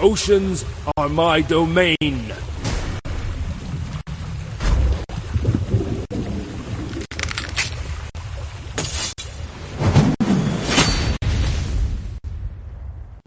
Oceans are my domain.